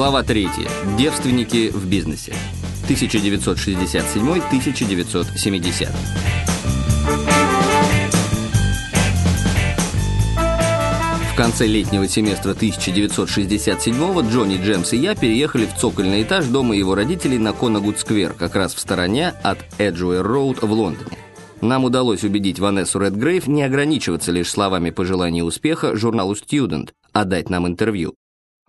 Глава 3. Девственники в бизнесе. 1967-1970. В конце летнего семестра 1967-го Джонни Джемс и я переехали в цокольный этаж дома его родителей на Конагуд-сквер, как раз в стороне от Эджуэр-роуд в Лондоне. Нам удалось убедить Ванессу Редгрейв не ограничиваться лишь словами пожелания успеха журналу «Студент», а дать нам интервью.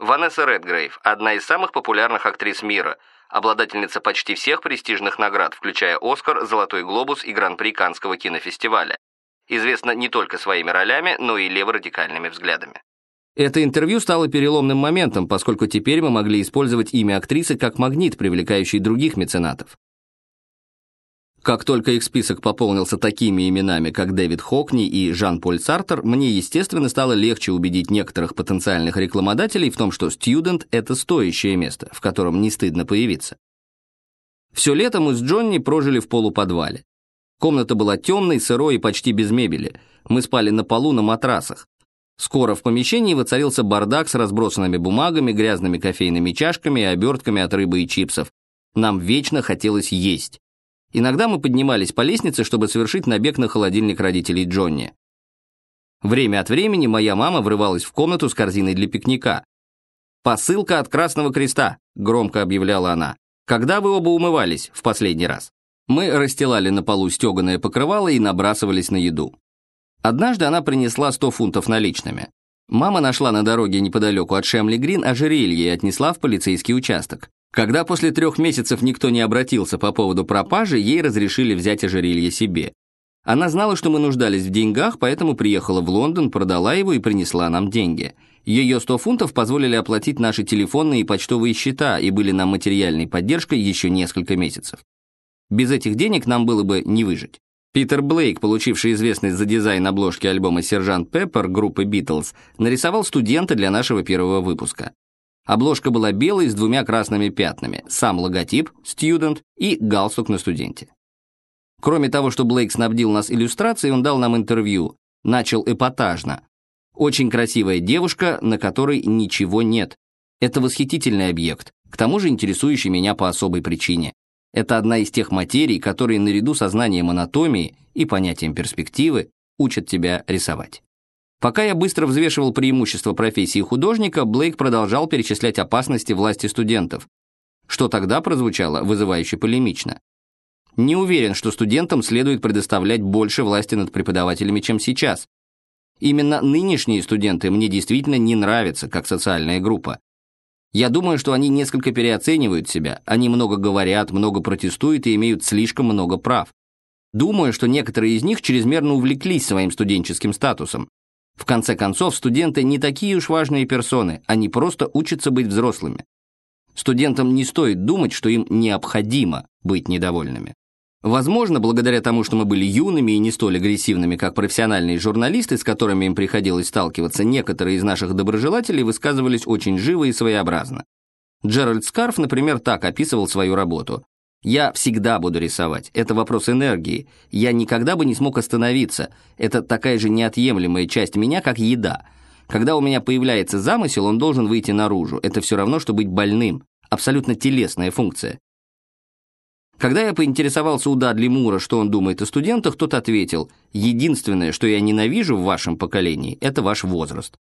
Ванесса Редгрейв – одна из самых популярных актрис мира, обладательница почти всех престижных наград, включая «Оскар», «Золотой глобус» и Гран-при Каннского кинофестиваля. Известна не только своими ролями, но и леворадикальными взглядами. Это интервью стало переломным моментом, поскольку теперь мы могли использовать имя актрисы как магнит, привлекающий других меценатов. Как только их список пополнился такими именами, как Дэвид Хокни и Жан-Поль Сартер, мне, естественно, стало легче убедить некоторых потенциальных рекламодателей в том, что «Студент» — это стоящее место, в котором не стыдно появиться. Все лето мы с Джонни прожили в полуподвале. Комната была темной, сырой и почти без мебели. Мы спали на полу на матрасах. Скоро в помещении воцарился бардак с разбросанными бумагами, грязными кофейными чашками и обертками от рыбы и чипсов. Нам вечно хотелось есть. Иногда мы поднимались по лестнице, чтобы совершить набег на холодильник родителей Джонни. Время от времени моя мама врывалась в комнату с корзиной для пикника. «Посылка от Красного Креста», — громко объявляла она. «Когда вы оба умывались в последний раз?» Мы расстилали на полу стеганое покрывало и набрасывались на еду. Однажды она принесла 100 фунтов наличными. Мама нашла на дороге неподалеку от Шемли-Грин ожерелье и отнесла в полицейский участок. Когда после трех месяцев никто не обратился по поводу пропажи, ей разрешили взять ожерелье себе. Она знала, что мы нуждались в деньгах, поэтому приехала в Лондон, продала его и принесла нам деньги. Ее 100 фунтов позволили оплатить наши телефонные и почтовые счета и были нам материальной поддержкой еще несколько месяцев. Без этих денег нам было бы не выжить. Питер Блейк, получивший известность за дизайн обложки альбома «Сержант Пеппер» группы «Битлз», нарисовал студента для нашего первого выпуска. Обложка была белой с двумя красными пятнами, сам логотип «Student» и галстук на студенте. Кроме того, что Блейк снабдил нас иллюстрацией, он дал нам интервью. Начал эпатажно. Очень красивая девушка, на которой ничего нет. Это восхитительный объект, к тому же интересующий меня по особой причине. Это одна из тех материй, которые наряду со знанием анатомии и понятием перспективы учат тебя рисовать. Пока я быстро взвешивал преимущества профессии художника, Блейк продолжал перечислять опасности власти студентов, что тогда прозвучало вызывающе полемично. Не уверен, что студентам следует предоставлять больше власти над преподавателями, чем сейчас. Именно нынешние студенты мне действительно не нравятся, как социальная группа. Я думаю, что они несколько переоценивают себя, они много говорят, много протестуют и имеют слишком много прав. Думаю, что некоторые из них чрезмерно увлеклись своим студенческим статусом. В конце концов, студенты не такие уж важные персоны, они просто учатся быть взрослыми. Студентам не стоит думать, что им необходимо быть недовольными. Возможно, благодаря тому, что мы были юными и не столь агрессивными, как профессиональные журналисты, с которыми им приходилось сталкиваться, некоторые из наших доброжелателей высказывались очень живо и своеобразно. Джеральд Скарф, например, так описывал свою работу. Я всегда буду рисовать. Это вопрос энергии. Я никогда бы не смог остановиться. Это такая же неотъемлемая часть меня, как еда. Когда у меня появляется замысел, он должен выйти наружу. Это все равно, что быть больным. Абсолютно телесная функция. Когда я поинтересовался у Дадли Мура, что он думает о студентах, тот ответил, «Единственное, что я ненавижу в вашем поколении, это ваш возраст».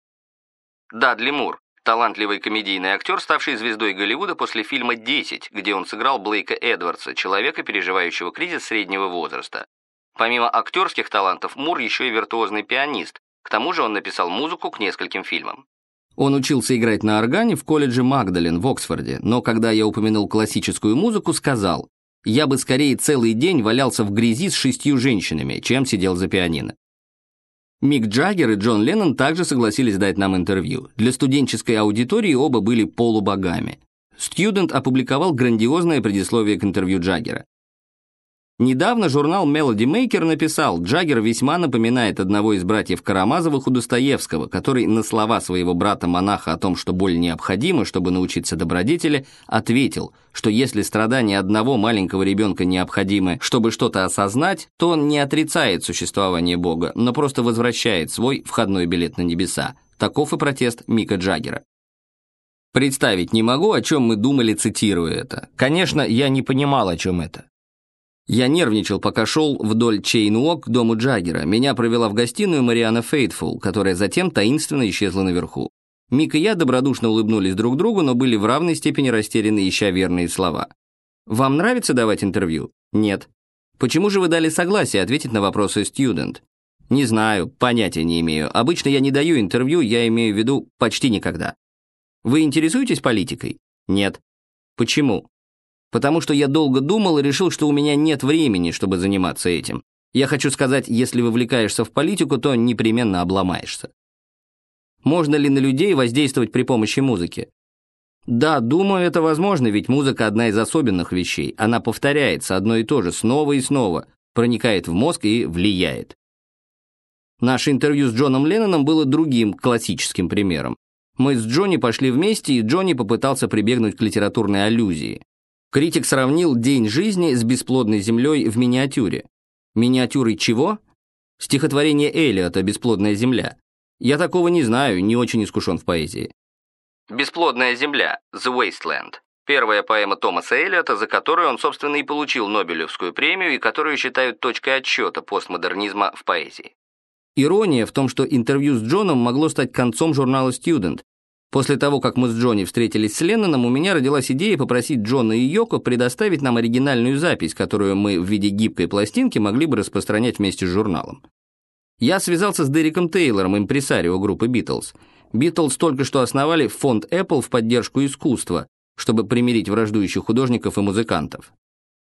Дадли Мур, Талантливый комедийный актер, ставший звездой Голливуда после фильма «10», где он сыграл Блейка Эдвардса, человека, переживающего кризис среднего возраста. Помимо актерских талантов, Мур еще и виртуозный пианист. К тому же он написал музыку к нескольким фильмам. Он учился играть на органе в колледже Магдален в Оксфорде, но когда я упомянул классическую музыку, сказал, «Я бы скорее целый день валялся в грязи с шестью женщинами, чем сидел за пианино». Мик Джаггер и Джон Леннон также согласились дать нам интервью. Для студенческой аудитории оба были полубогами. Студент опубликовал грандиозное предисловие к интервью Джаггера. Недавно журнал Melody Maker написал, Джаггер весьма напоминает одного из братьев Карамазовых у Достоевского, который на слова своего брата-монаха о том, что боль необходима, чтобы научиться добродетели, ответил, что если страдания одного маленького ребенка необходимы, чтобы что-то осознать, то он не отрицает существование Бога, но просто возвращает свой входной билет на небеса. Таков и протест Мика Джаггера. Представить не могу, о чем мы думали, цитируя это. Конечно, я не понимал, о чем это. Я нервничал, пока шел вдоль Чейн-Уок к дому Джаггера. Меня провела в гостиную Мариана Фейтфул, которая затем таинственно исчезла наверху. Мик и я добродушно улыбнулись друг другу, но были в равной степени растеряны, ища верные слова. «Вам нравится давать интервью?» «Нет». «Почему же вы дали согласие ответить на вопросы студент?» «Не знаю, понятия не имею. Обычно я не даю интервью, я имею в виду почти никогда». «Вы интересуетесь политикой?» «Нет». «Почему?» «Потому что я долго думал и решил, что у меня нет времени, чтобы заниматься этим. Я хочу сказать, если вовлекаешься в политику, то непременно обломаешься». Можно ли на людей воздействовать при помощи музыки? Да, думаю, это возможно, ведь музыка одна из особенных вещей. Она повторяется одно и то же снова и снова, проникает в мозг и влияет. Наше интервью с Джоном Ленноном было другим классическим примером. Мы с Джонни пошли вместе, и Джонни попытался прибегнуть к литературной аллюзии. Критик сравнил день жизни с бесплодной землей в миниатюре. Миниатюрой чего? Стихотворение Элиота «Бесплодная земля». Я такого не знаю, не очень искушен в поэзии. «Бесплодная земля» «The Wasteland» Первая поэма Томаса Эллиота, за которую он, собственно, и получил Нобелевскую премию и которую считают точкой отсчета постмодернизма в поэзии. Ирония в том, что интервью с Джоном могло стать концом журнала Student. После того, как мы с Джонни встретились с Ленноном, у меня родилась идея попросить Джона и Йоко предоставить нам оригинальную запись, которую мы в виде гибкой пластинки могли бы распространять вместе с журналом. Я связался с Дериком Тейлором, импресарио группы Битлз. Битлз только что основали фонд Apple в поддержку искусства, чтобы примирить враждующих художников и музыкантов.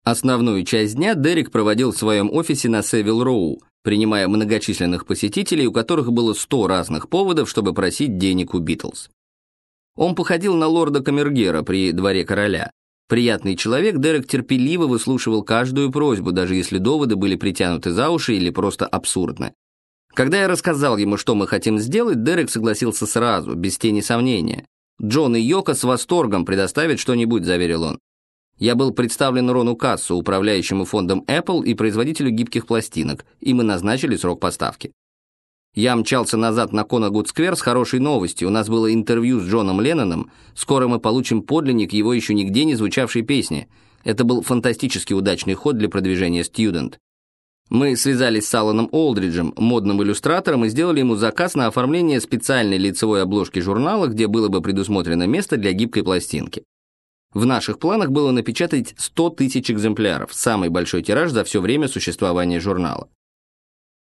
Основную часть дня Дерек проводил в своем офисе на Севил Роу, принимая многочисленных посетителей, у которых было 100 разных поводов, чтобы просить денег у Битлз. Он походил на лорда Камергера при дворе короля. Приятный человек, Дерек терпеливо выслушивал каждую просьбу, даже если доводы были притянуты за уши или просто абсурдны. Когда я рассказал ему, что мы хотим сделать, Дерек согласился сразу, без тени сомнения. Джон и Йока с восторгом предоставят что-нибудь, заверил он. Я был представлен Рону Кассу, управляющему фондом Apple и производителю гибких пластинок, и мы назначили срок поставки. Я мчался назад на Конагуд-сквер с хорошей новостью. У нас было интервью с Джоном Ленноном. Скоро мы получим подлинник его еще нигде не звучавшей песни. Это был фантастически удачный ход для продвижения «Студент». Мы связались с Аланом Олдриджем, модным иллюстратором, и сделали ему заказ на оформление специальной лицевой обложки журнала, где было бы предусмотрено место для гибкой пластинки. В наших планах было напечатать 100 тысяч экземпляров, самый большой тираж за все время существования журнала.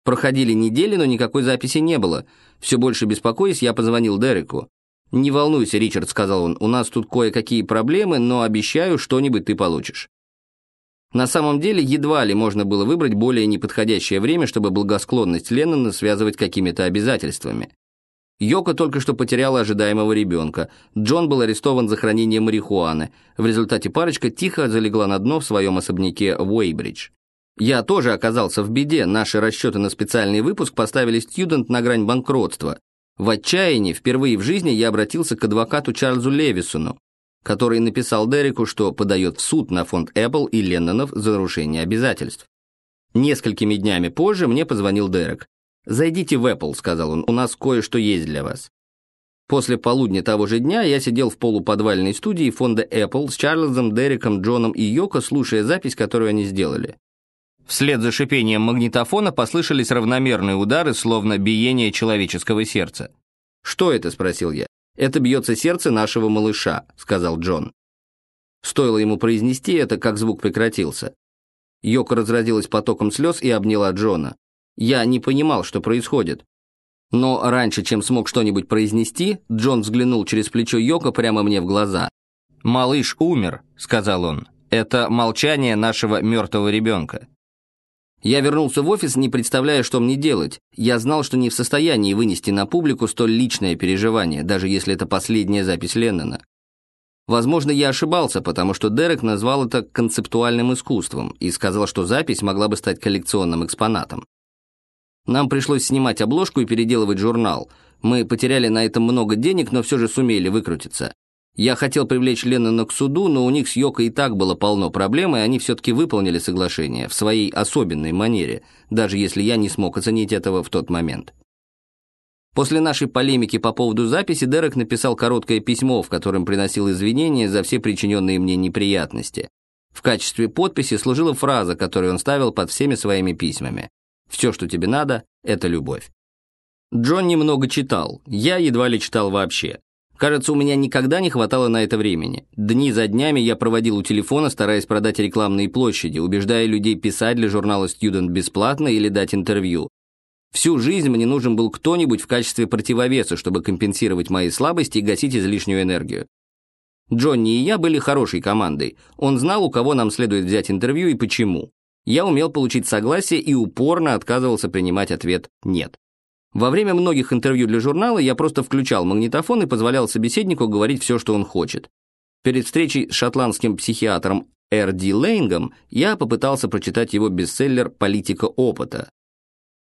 Проходили недели, но никакой записи не было. Все больше беспокоясь, я позвонил Дереку. «Не волнуйся, Ричард», — сказал он, — «у нас тут кое-какие проблемы, но обещаю, что-нибудь ты получишь». На самом деле, едва ли можно было выбрать более неподходящее время, чтобы благосклонность Леннона связывать какими-то обязательствами. Йока только что потеряла ожидаемого ребенка. Джон был арестован за хранение марихуаны. В результате парочка тихо залегла на дно в своем особняке в Уэйбридж. Я тоже оказался в беде. Наши расчеты на специальный выпуск поставили студент на грань банкротства. В отчаянии впервые в жизни я обратился к адвокату Чарльзу Левисону который написал Дереку, что подает в суд на фонд Apple и Леннонов за нарушение обязательств. Несколькими днями позже мне позвонил Дерек. «Зайдите в Apple», — сказал он, — «у нас кое-что есть для вас». После полудня того же дня я сидел в полуподвальной студии фонда Apple с Чарльзом, Дереком, Джоном и Йоко, слушая запись, которую они сделали. Вслед за шипением магнитофона послышались равномерные удары, словно биение человеческого сердца. «Что это?» — спросил я. «Это бьется сердце нашего малыша», — сказал Джон. Стоило ему произнести это, как звук прекратился. Йока разразилась потоком слез и обняла Джона. Я не понимал, что происходит. Но раньше, чем смог что-нибудь произнести, Джон взглянул через плечо Йока прямо мне в глаза. «Малыш умер», — сказал он. «Это молчание нашего мертвого ребенка». Я вернулся в офис, не представляя, что мне делать. Я знал, что не в состоянии вынести на публику столь личное переживание, даже если это последняя запись Леннона. Возможно, я ошибался, потому что Дерек назвал это концептуальным искусством и сказал, что запись могла бы стать коллекционным экспонатом. Нам пришлось снимать обложку и переделывать журнал. Мы потеряли на этом много денег, но все же сумели выкрутиться. Я хотел привлечь Леннона к суду, но у них с Йоко и так было полно проблем, и они все-таки выполнили соглашение в своей особенной манере, даже если я не смог оценить этого в тот момент. После нашей полемики по поводу записи Дерек написал короткое письмо, в котором приносил извинения за все причиненные мне неприятности. В качестве подписи служила фраза, которую он ставил под всеми своими письмами. «Все, что тебе надо, это любовь». Джон немного читал, я едва ли читал вообще. Кажется, у меня никогда не хватало на это времени. Дни за днями я проводил у телефона, стараясь продать рекламные площади, убеждая людей писать для журнала Student бесплатно или дать интервью. Всю жизнь мне нужен был кто-нибудь в качестве противовеса, чтобы компенсировать мои слабости и гасить излишнюю энергию. Джонни и я были хорошей командой. Он знал, у кого нам следует взять интервью и почему. Я умел получить согласие и упорно отказывался принимать ответ «нет». Во время многих интервью для журнала я просто включал магнитофон и позволял собеседнику говорить все, что он хочет. Перед встречей с шотландским психиатром Р.Д. Лейнгом я попытался прочитать его бестселлер «Политика опыта».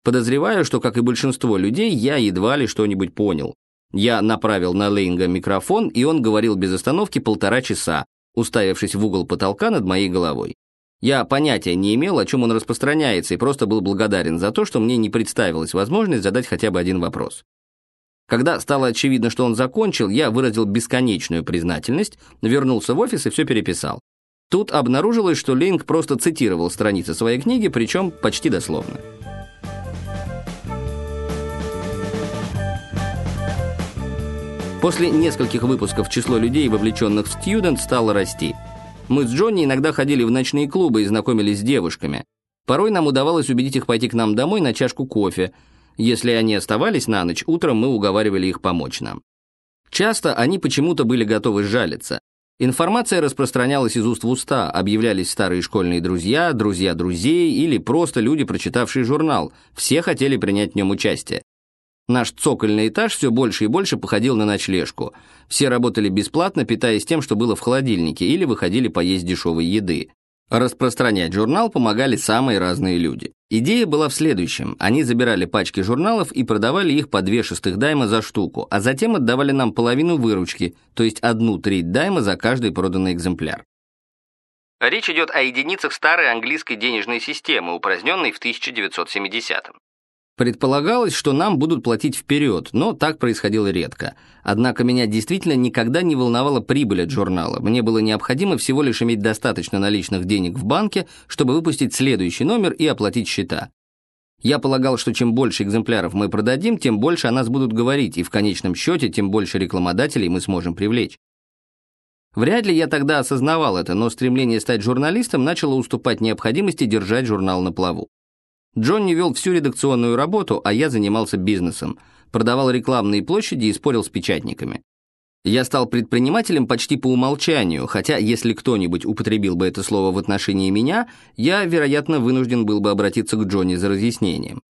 Подозреваю, что, как и большинство людей, я едва ли что-нибудь понял. Я направил на Лейнга микрофон, и он говорил без остановки полтора часа, уставившись в угол потолка над моей головой. Я понятия не имел, о чем он распространяется, и просто был благодарен за то, что мне не представилась возможность задать хотя бы один вопрос. Когда стало очевидно, что он закончил, я выразил бесконечную признательность, вернулся в офис и все переписал. Тут обнаружилось, что Линк просто цитировал страницы своей книги, причем почти дословно. После нескольких выпусков число людей, вовлеченных в Student, стало расти – мы с Джонни иногда ходили в ночные клубы и знакомились с девушками. Порой нам удавалось убедить их пойти к нам домой на чашку кофе. Если они оставались на ночь, утром мы уговаривали их помочь нам. Часто они почему-то были готовы сжалиться. Информация распространялась из уст в уста, объявлялись старые школьные друзья, друзья друзей или просто люди, прочитавшие журнал. Все хотели принять в нем участие. Наш цокольный этаж все больше и больше походил на ночлежку. Все работали бесплатно, питаясь тем, что было в холодильнике, или выходили поесть дешевой еды. Распространять журнал помогали самые разные люди. Идея была в следующем. Они забирали пачки журналов и продавали их по две шестых дайма за штуку, а затем отдавали нам половину выручки, то есть одну треть дайма за каждый проданный экземпляр. Речь идет о единицах старой английской денежной системы, упраздненной в 1970-м. Предполагалось, что нам будут платить вперед, но так происходило редко. Однако меня действительно никогда не волновала прибыль от журнала. Мне было необходимо всего лишь иметь достаточно наличных денег в банке, чтобы выпустить следующий номер и оплатить счета. Я полагал, что чем больше экземпляров мы продадим, тем больше о нас будут говорить, и в конечном счете, тем больше рекламодателей мы сможем привлечь. Вряд ли я тогда осознавал это, но стремление стать журналистом начало уступать необходимости держать журнал на плаву. Джонни вел всю редакционную работу, а я занимался бизнесом, продавал рекламные площади и спорил с печатниками. Я стал предпринимателем почти по умолчанию, хотя если кто-нибудь употребил бы это слово в отношении меня, я, вероятно, вынужден был бы обратиться к Джонни за разъяснением.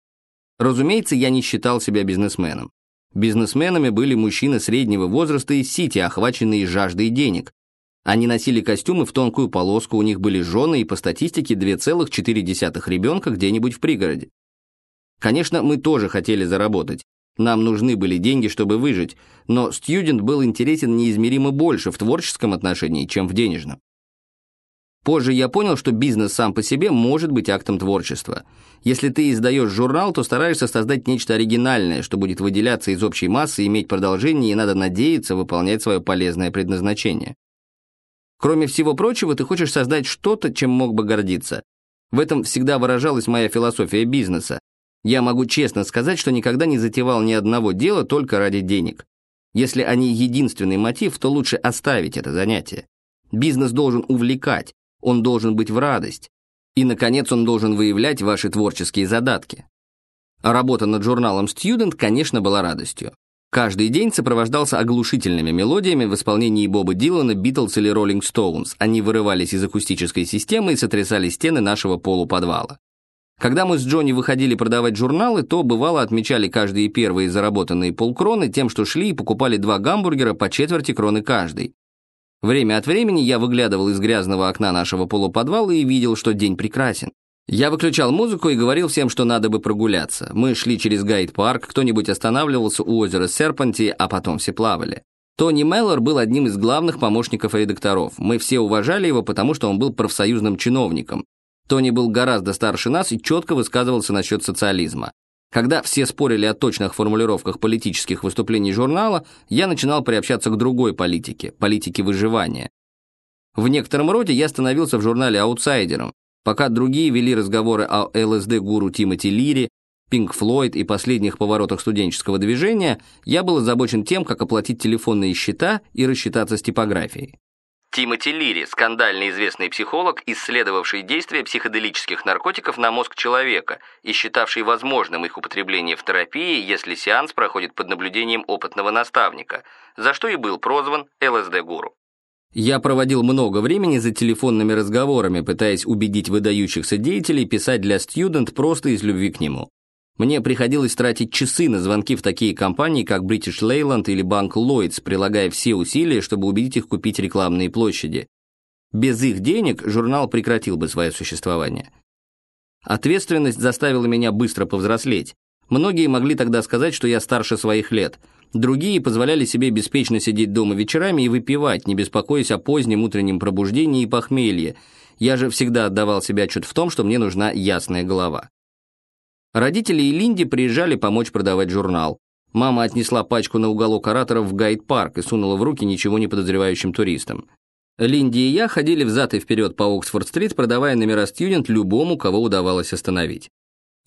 Разумеется, я не считал себя бизнесменом. Бизнесменами были мужчины среднего возраста из Сити, охваченные жаждой денег, они носили костюмы в тонкую полоску, у них были жены и по статистике 2,4 ребенка где-нибудь в пригороде. Конечно, мы тоже хотели заработать. Нам нужны были деньги, чтобы выжить, но студент был интересен неизмеримо больше в творческом отношении, чем в денежном. Позже я понял, что бизнес сам по себе может быть актом творчества. Если ты издаешь журнал, то стараешься создать нечто оригинальное, что будет выделяться из общей массы, иметь продолжение, и надо надеяться выполнять свое полезное предназначение. Кроме всего прочего, ты хочешь создать что-то, чем мог бы гордиться. В этом всегда выражалась моя философия бизнеса. Я могу честно сказать, что никогда не затевал ни одного дела только ради денег. Если они единственный мотив, то лучше оставить это занятие. Бизнес должен увлекать, он должен быть в радость. И, наконец, он должен выявлять ваши творческие задатки. Работа над журналом Student, конечно, была радостью. Каждый день сопровождался оглушительными мелодиями в исполнении Боба Дилана, Битлз или Роллинг Стоунс. Они вырывались из акустической системы и сотрясали стены нашего полуподвала. Когда мы с Джонни выходили продавать журналы, то бывало отмечали каждые первые заработанные полкроны тем, что шли и покупали два гамбургера по четверти кроны каждый. Время от времени я выглядывал из грязного окна нашего полуподвала и видел, что день прекрасен. Я выключал музыку и говорил всем, что надо бы прогуляться. Мы шли через Гайд-парк, кто-нибудь останавливался у озера Серпанти, а потом все плавали. Тони Меллор был одним из главных помощников редакторов. Мы все уважали его, потому что он был профсоюзным чиновником. Тони был гораздо старше нас и четко высказывался насчет социализма. Когда все спорили о точных формулировках политических выступлений журнала, я начинал приобщаться к другой политике, политике выживания. В некотором роде я становился в журнале аутсайдером, пока другие вели разговоры о ЛСД-гуру Тимоти Лири, Пинк Флойд и последних поворотах студенческого движения, я был озабочен тем, как оплатить телефонные счета и рассчитаться с типографией. Тимоти Лири, скандально известный психолог, исследовавший действия психоделических наркотиков на мозг человека и считавший возможным их употребление в терапии, если сеанс проходит под наблюдением опытного наставника, за что и был прозван ЛСД-гуру. Я проводил много времени за телефонными разговорами, пытаясь убедить выдающихся деятелей писать для Student просто из любви к нему. Мне приходилось тратить часы на звонки в такие компании, как British Leyland или банк Lloyds, прилагая все усилия, чтобы убедить их купить рекламные площади. Без их денег журнал прекратил бы свое существование. Ответственность заставила меня быстро повзрослеть. Многие могли тогда сказать, что я старше своих лет. Другие позволяли себе беспечно сидеть дома вечерами и выпивать, не беспокоясь о позднем утреннем пробуждении и похмелье. Я же всегда отдавал себе отчет в том, что мне нужна ясная голова. Родители и Линди приезжали помочь продавать журнал. Мама отнесла пачку на уголок ораторов в гайд-парк и сунула в руки ничего не подозревающим туристам. Линди и я ходили взад и вперед по Оксфорд-стрит, продавая номера студент любому, кого удавалось остановить.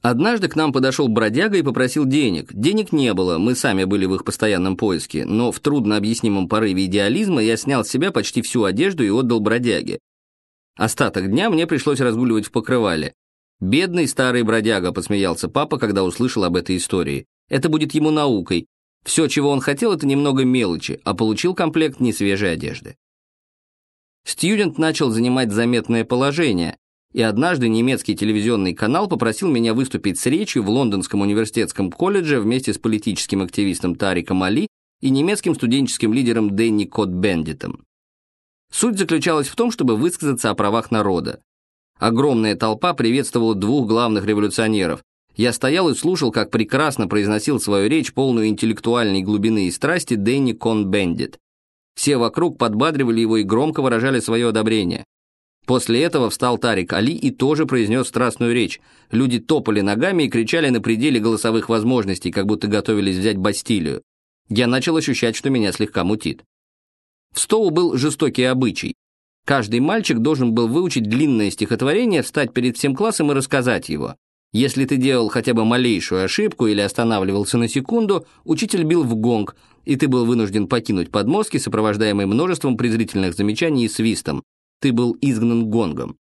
Однажды к нам подошел бродяга и попросил денег. Денег не было, мы сами были в их постоянном поиске, но в труднообъяснимом порыве идеализма я снял с себя почти всю одежду и отдал бродяге. Остаток дня мне пришлось разгуливать в покрывале. «Бедный старый бродяга», — посмеялся папа, когда услышал об этой истории. «Это будет ему наукой. Все, чего он хотел, это немного мелочи, а получил комплект несвежей одежды». Студент начал занимать заметное положение, и однажды немецкий телевизионный канал попросил меня выступить с речью в Лондонском университетском колледже вместе с политическим активистом Тариком Али и немецким студенческим лидером Дэнни Кот-Бендитом. Суть заключалась в том, чтобы высказаться о правах народа. Огромная толпа приветствовала двух главных революционеров. Я стоял и слушал, как прекрасно произносил свою речь, полную интеллектуальной глубины и страсти, Дэнни Кон-Бендит. Все вокруг подбадривали его и громко выражали свое одобрение. После этого встал Тарик Али и тоже произнес страстную речь. Люди топали ногами и кричали на пределе голосовых возможностей, как будто готовились взять Бастилию. Я начал ощущать, что меня слегка мутит. В Стоу был жестокий обычай. Каждый мальчик должен был выучить длинное стихотворение, встать перед всем классом и рассказать его. Если ты делал хотя бы малейшую ошибку или останавливался на секунду, учитель бил в гонг, и ты был вынужден покинуть подмостки, сопровождаемый множеством презрительных замечаний и свистом. Ты был изгнан гонгом.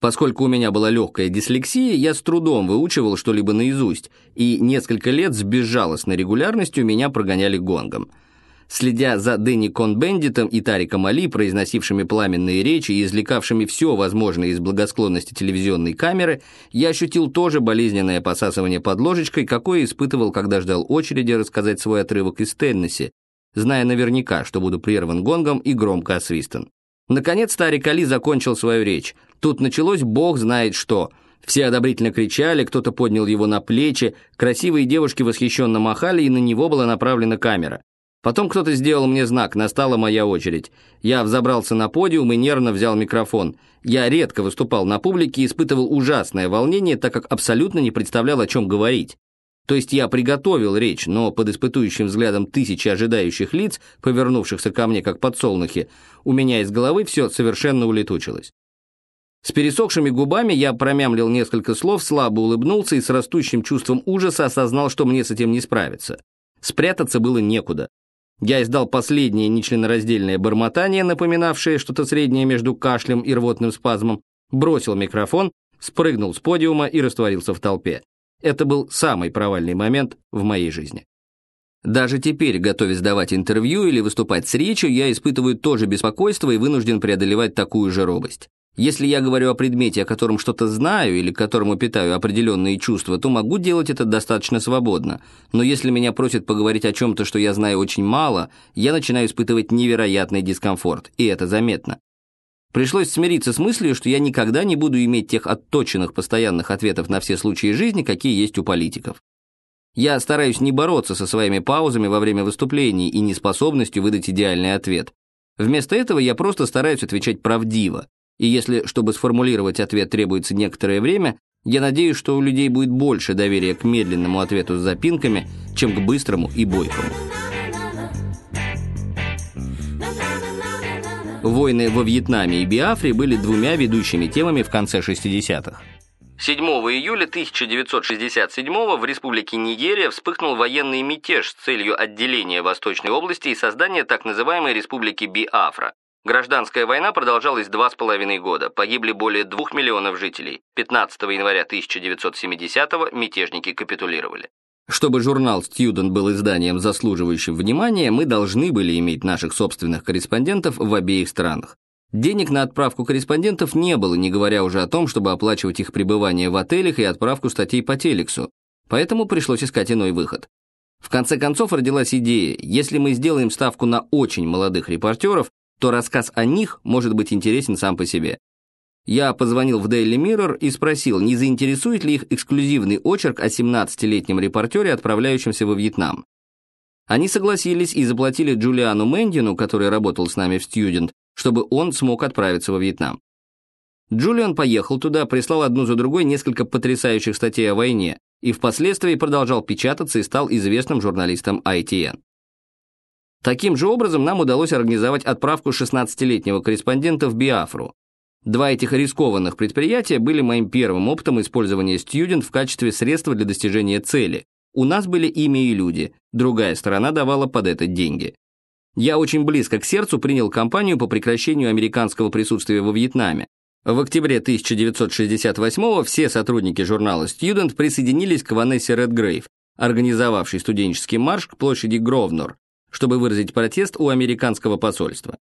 Поскольку у меня была легкая дислексия, я с трудом выучивал что-либо наизусть, и несколько лет с безжалостной регулярностью меня прогоняли гонгом. Следя за Дэнни Конбендитом и Тариком Али, произносившими пламенные речи и извлекавшими все возможное из благосклонности телевизионной камеры, я ощутил тоже болезненное посасывание под ложечкой, какое испытывал, когда ждал очереди рассказать свой отрывок из Теннесси, зная наверняка, что буду прерван гонгом и громко освистан. Наконец Тарик Али закончил свою речь. Тут началось бог знает что. Все одобрительно кричали, кто-то поднял его на плечи, красивые девушки восхищенно махали, и на него была направлена камера. Потом кто-то сделал мне знак, настала моя очередь. Я взобрался на подиум и нервно взял микрофон. Я редко выступал на публике и испытывал ужасное волнение, так как абсолютно не представлял, о чем говорить. То есть я приготовил речь, но под испытующим взглядом тысячи ожидающих лиц, повернувшихся ко мне как подсолнухи, у меня из головы все совершенно улетучилось. С пересохшими губами я промямлил несколько слов, слабо улыбнулся и с растущим чувством ужаса осознал, что мне с этим не справиться. Спрятаться было некуда. Я издал последнее нечленораздельное бормотание, напоминавшее что-то среднее между кашлем и рвотным спазмом, бросил микрофон, спрыгнул с подиума и растворился в толпе. Это был самый провальный момент в моей жизни. Даже теперь, готовясь давать интервью или выступать с речью, я испытываю то же беспокойство и вынужден преодолевать такую же робость. Если я говорю о предмете, о котором что-то знаю или к которому питаю определенные чувства, то могу делать это достаточно свободно. Но если меня просят поговорить о чем-то, что я знаю очень мало, я начинаю испытывать невероятный дискомфорт, и это заметно. Пришлось смириться с мыслью, что я никогда не буду иметь тех отточенных постоянных ответов на все случаи жизни, какие есть у политиков. Я стараюсь не бороться со своими паузами во время выступлений и неспособностью выдать идеальный ответ. Вместо этого я просто стараюсь отвечать правдиво, и если, чтобы сформулировать ответ, требуется некоторое время, Я надеюсь, что у людей будет больше доверия к медленному ответу с запинками, чем к быстрому и бойкому. Войны во Вьетнаме и Биафре были двумя ведущими темами в конце 60-х. 7 июля 1967 в республике Нигерия вспыхнул военный мятеж с целью отделения Восточной области и создания так называемой республики Биафра. Гражданская война продолжалась два с половиной года, погибли более двух миллионов жителей. 15 января 1970 мятежники капитулировали. Чтобы журнал Student был изданием, заслуживающим внимания, мы должны были иметь наших собственных корреспондентов в обеих странах. Денег на отправку корреспондентов не было, не говоря уже о том, чтобы оплачивать их пребывание в отелях и отправку статей по телексу, поэтому пришлось искать иной выход. В конце концов родилась идея, если мы сделаем ставку на очень молодых репортеров, то рассказ о них может быть интересен сам по себе. Я позвонил в Daily Mirror и спросил, не заинтересует ли их эксклюзивный очерк о 17-летнем репортере, отправляющемся во Вьетнам. Они согласились и заплатили Джулиану Мэндину, который работал с нами в Student, чтобы он смог отправиться во Вьетнам. Джулиан поехал туда, прислал одну за другой несколько потрясающих статей о войне и впоследствии продолжал печататься и стал известным журналистом ITN. Таким же образом нам удалось организовать отправку 16-летнего корреспондента в Биафру, Два этих рискованных предприятия были моим первым опытом использования студент в качестве средства для достижения цели. У нас были имя и люди, другая сторона давала под это деньги. Я очень близко к сердцу принял кампанию по прекращению американского присутствия во Вьетнаме. В октябре 1968 все сотрудники журнала Student присоединились к Ванессе Редгрейв, организовавшей студенческий марш к площади Гровнор, чтобы выразить протест у американского посольства.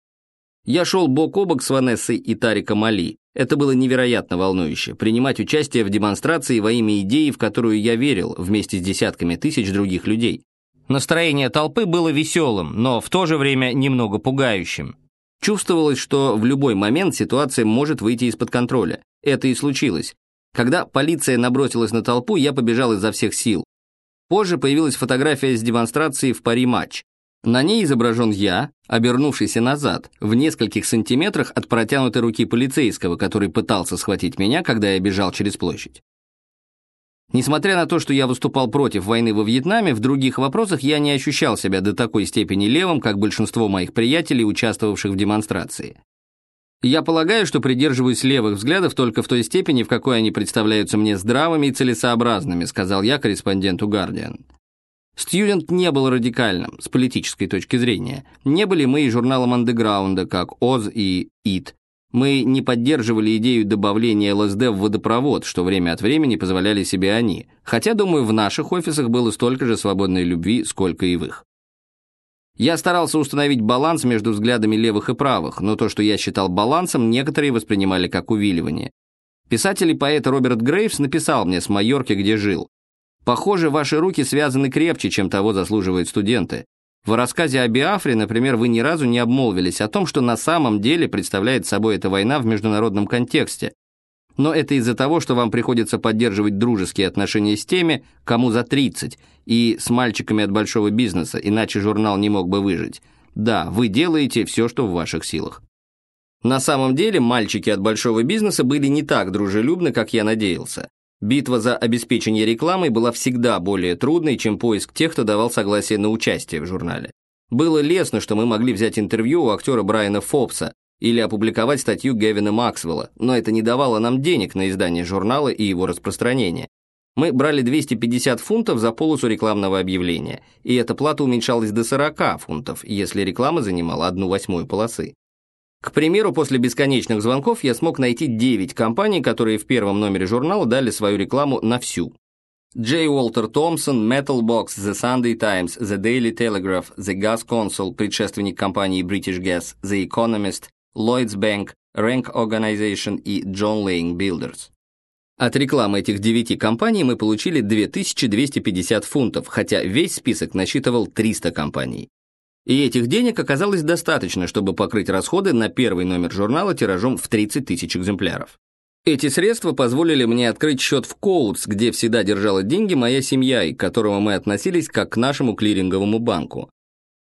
Я шел бок о бок с Ванессой и Тариком Али. Это было невероятно волнующе, принимать участие в демонстрации во имя идеи, в которую я верил, вместе с десятками тысяч других людей. Настроение толпы было веселым, но в то же время немного пугающим. Чувствовалось, что в любой момент ситуация может выйти из-под контроля. Это и случилось. Когда полиция набросилась на толпу, я побежал изо всех сил. Позже появилась фотография с демонстрации в Пари-матч. На ней изображен я, обернувшийся назад, в нескольких сантиметрах от протянутой руки полицейского, который пытался схватить меня, когда я бежал через площадь. Несмотря на то, что я выступал против войны во Вьетнаме, в других вопросах я не ощущал себя до такой степени левым, как большинство моих приятелей, участвовавших в демонстрации. Я полагаю, что придерживаюсь левых взглядов только в той степени, в какой они представляются мне здравыми и целесообразными, сказал я корреспонденту «Гардиан». Стьюдент не был радикальным, с политической точки зрения. Не были мы и журналом андеграунда, как ОЗ и ИТ. Мы не поддерживали идею добавления ЛСД в водопровод, что время от времени позволяли себе они. Хотя, думаю, в наших офисах было столько же свободной любви, сколько и в их. Я старался установить баланс между взглядами левых и правых, но то, что я считал балансом, некоторые воспринимали как увиливание. Писатель и поэт Роберт Грейвс написал мне с Майорки, где жил. Похоже, ваши руки связаны крепче, чем того заслуживают студенты. В рассказе о Биафре, например, вы ни разу не обмолвились о том, что на самом деле представляет собой эта война в международном контексте. Но это из-за того, что вам приходится поддерживать дружеские отношения с теми, кому за 30, и с мальчиками от большого бизнеса, иначе журнал не мог бы выжить. Да, вы делаете все, что в ваших силах. На самом деле, мальчики от большого бизнеса были не так дружелюбны, как я надеялся. Битва за обеспечение рекламой была всегда более трудной, чем поиск тех, кто давал согласие на участие в журнале. Было лестно, что мы могли взять интервью у актера Брайана Фопса или опубликовать статью Гевина Максвелла, но это не давало нам денег на издание журнала и его распространение. Мы брали 250 фунтов за полосу рекламного объявления, и эта плата уменьшалась до 40 фунтов, если реклама занимала одну восьмую полосы. К примеру, после бесконечных звонков я смог найти 9 компаний, которые в первом номере журнала дали свою рекламу на всю. Джей Уолтер Томпсон, Metalbox, The Sunday Times, The Daily Telegraph, The Gas Console, предшественник компании British Gas, The Economist, Lloyds Bank, Rank Organization и John Lane Builders. От рекламы этих девяти компаний мы получили 2250 фунтов, хотя весь список насчитывал 300 компаний. И этих денег оказалось достаточно, чтобы покрыть расходы на первый номер журнала тиражом в 30 тысяч экземпляров. Эти средства позволили мне открыть счет в Коутс, где всегда держала деньги моя семья, и к которому мы относились как к нашему клиринговому банку.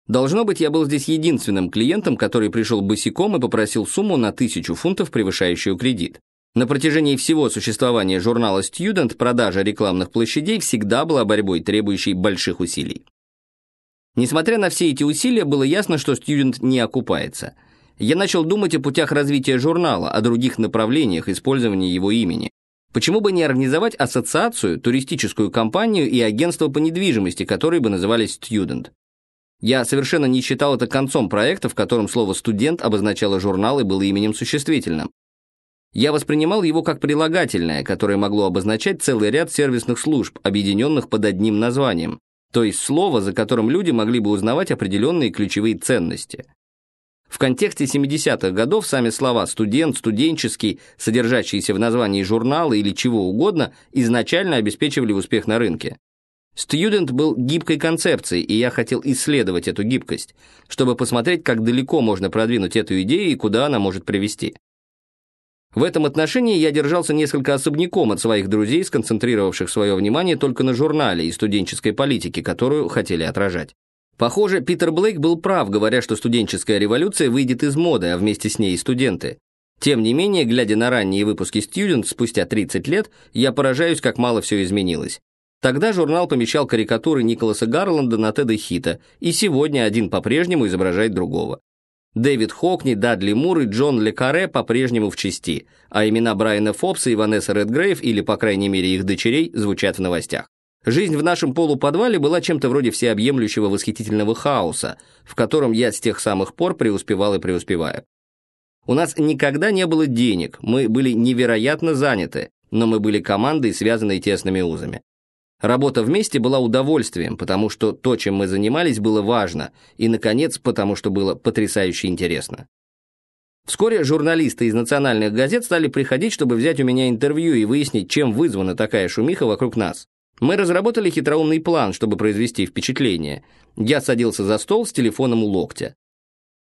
Должно быть, я был здесь единственным клиентом, который пришел босиком и попросил сумму на тысячу фунтов, превышающую кредит. На протяжении всего существования журнала Student продажа рекламных площадей всегда была борьбой, требующей больших усилий. Несмотря на все эти усилия, было ясно, что Student не окупается. Я начал думать о путях развития журнала, о других направлениях использования его имени. Почему бы не организовать ассоциацию, туристическую компанию и агентство по недвижимости, которые бы назывались Student? Я совершенно не считал это концом проекта, в котором слово «студент» обозначало журнал и было именем существительным. Я воспринимал его как прилагательное, которое могло обозначать целый ряд сервисных служб, объединенных под одним названием, то есть слово, за которым люди могли бы узнавать определенные ключевые ценности. В контексте 70-х годов сами слова «студент», «студенческий», содержащиеся в названии журнала или чего угодно, изначально обеспечивали успех на рынке. Студент был гибкой концепцией, и я хотел исследовать эту гибкость, чтобы посмотреть, как далеко можно продвинуть эту идею и куда она может привести. В этом отношении я держался несколько особняком от своих друзей, сконцентрировавших свое внимание только на журнале и студенческой политике, которую хотели отражать. Похоже, Питер Блейк был прав, говоря, что студенческая революция выйдет из моды, а вместе с ней и студенты. Тем не менее, глядя на ранние выпуски Student спустя 30 лет, я поражаюсь, как мало все изменилось. Тогда журнал помещал карикатуры Николаса Гарланда на Теда Хита, и сегодня один по-прежнему изображает другого. Дэвид Хокни, Дадли Мур и Джон Ле Каре по-прежнему в чести, а имена Брайана Фобса и Ванесса Редгрейв, или, по крайней мере, их дочерей, звучат в новостях. Жизнь в нашем полуподвале была чем-то вроде всеобъемлющего восхитительного хаоса, в котором я с тех самых пор преуспевал и преуспеваю. У нас никогда не было денег, мы были невероятно заняты, но мы были командой, связанной тесными узами. Работа вместе была удовольствием, потому что то, чем мы занимались, было важно, и, наконец, потому что было потрясающе интересно. Вскоре журналисты из национальных газет стали приходить, чтобы взять у меня интервью и выяснить, чем вызвана такая шумиха вокруг нас. Мы разработали хитроумный план, чтобы произвести впечатление. Я садился за стол с телефоном у локтя.